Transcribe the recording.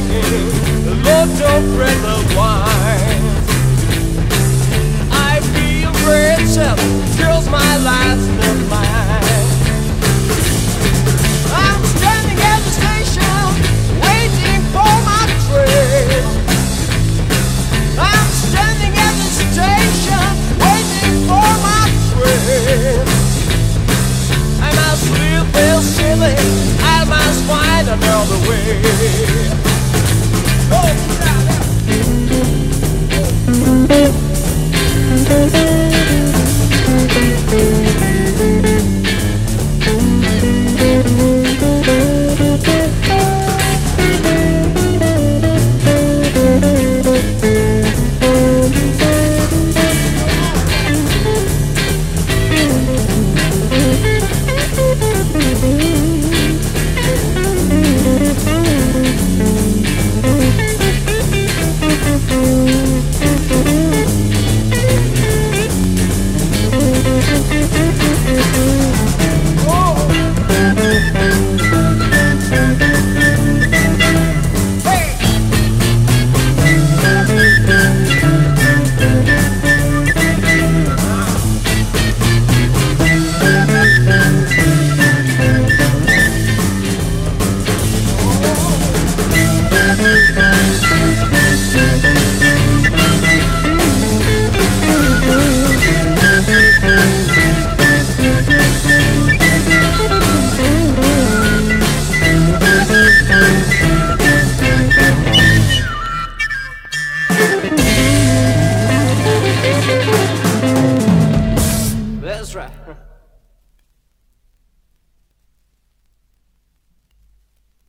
singing little breath of wine. I feel my last name.